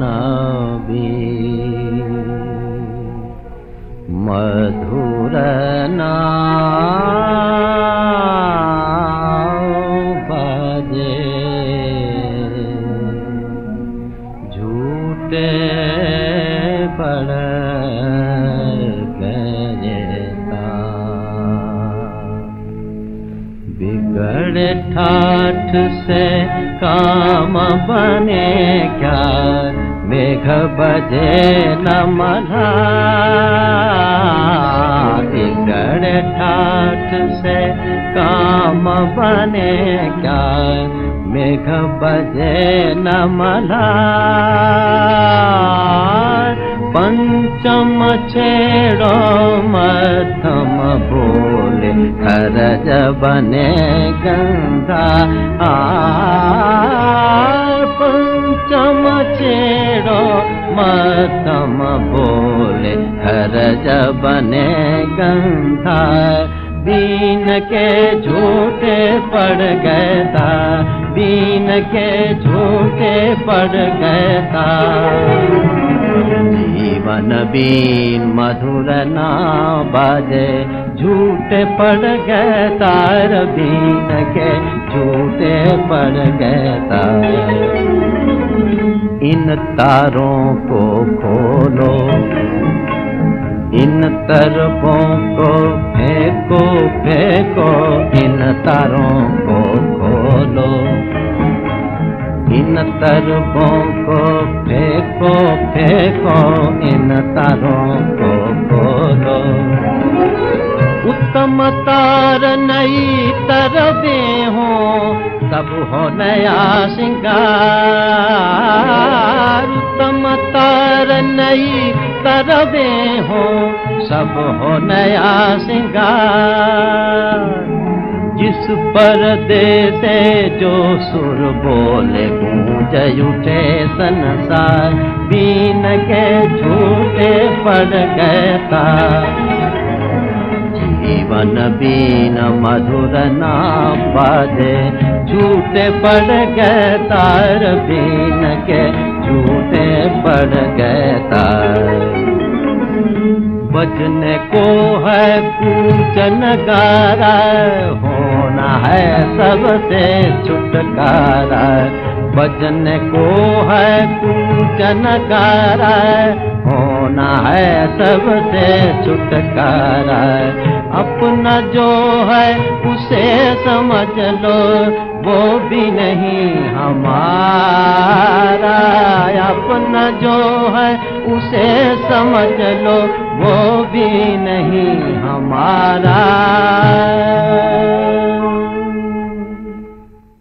नी मधुरना भजे झूटे पड़ बिगड़े ठाठ से काम बने क्या? मेघ बजे न मना। बिगड़े ठाठ से काम बने क्या? मेघ बजे न मला पंचम छेड़ो मथम बोले खरज बने गंगा आ पंचम छेड़ो मथम बोले खरज बने दीन के झूठे पड़ झूठे पड़ जीवन बीन मधुर ना बाजे, झूठे पड़ गए तार बीन के, झूठे पड़ गए तार। इन तारों को खोलो, इन तरफों को फेंको फेंको, इन तारों को खोलो। इन तरफों उत्तम तार नई तरबे हो, सब हो नया सिंगार। उत्तम तार नई तरबे हो, सब हो नया सिंगार। जिस पर्दे से जो सुर बोले, गूंज उठे संसार बीन के झूठे पड़ गए था जीवन बीन मधुर नाम बाजे झूठे पड़ गए तार बीन के। झूठे पड़ गए तार। बजने को है पूजन गारा। होना है सबसे छुटकारा। बजने को है पूजन गारा। होना है सबसे छुटकारा। अपना जो है, उसे समझ लो, वो भी नहीं हमारा। अपना जो है, उसे समझ लो, वो भी नहीं